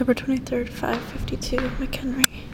October 23rd, 552 McHenry.